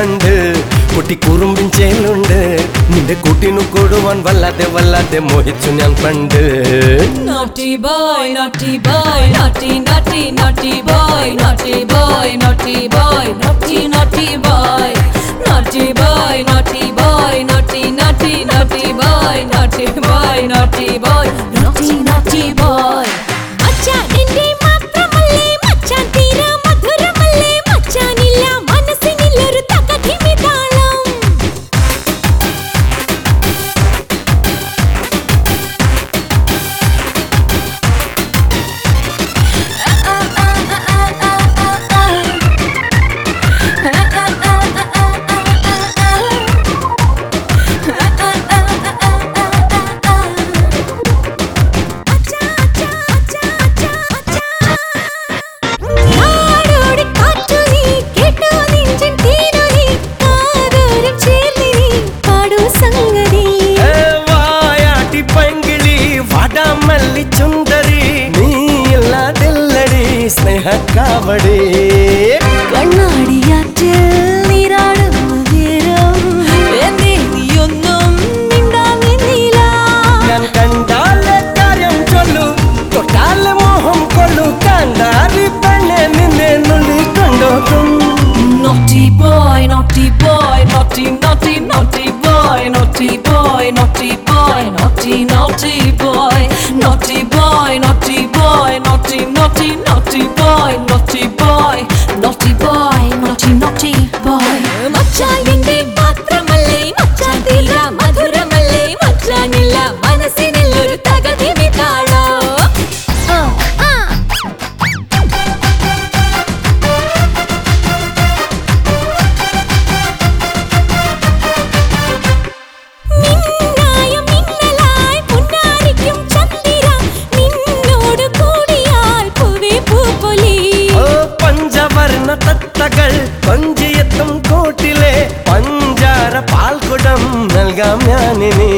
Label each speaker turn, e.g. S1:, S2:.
S1: കണ്ട് കുട്ടി കുറുമ്പിൻ ചേലുണ്ട്. നിന്റെ കൂട്ടിനു കൊടുവാൻ വല്ലാതെ വല്ലാതെ മോഹിച്ചു ഞാൻ പണ്ട്.
S2: Naughty
S1: boy naughty boy naughty naughty അവിടെ
S2: കണ്ണാടിയാറ്റിൽ നീരാടുന്ന നേരം എന്നെ നീയൊന്നും മിണ്ടാങ്ങില്ല
S1: ഞാൻ കണ്ടാലെ കാര്യം ചൊല്ലു. തൊട്ടാലെ മോഹം കൊള്ളു. കണ്ടാറി പെണ്ണെ നിന്നെ നുള്ളി കണ്ടോക്കും
S3: Naughty boy, naughty boy, naughty, naughty.
S1: പാൽക്കുടം നൽകാം ഞാനിനി